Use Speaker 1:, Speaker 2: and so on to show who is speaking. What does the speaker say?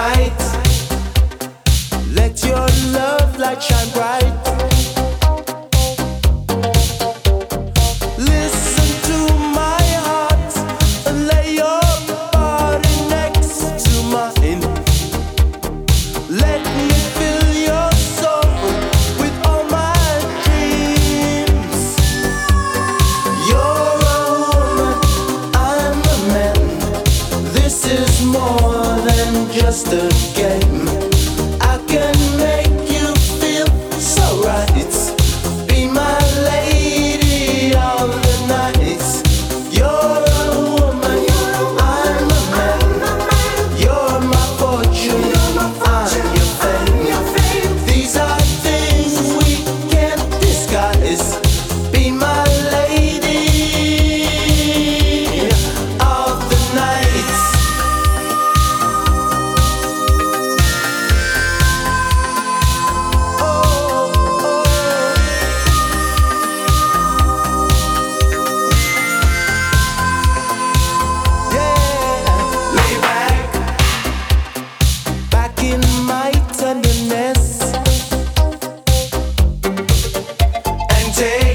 Speaker 1: Right. All can my sweet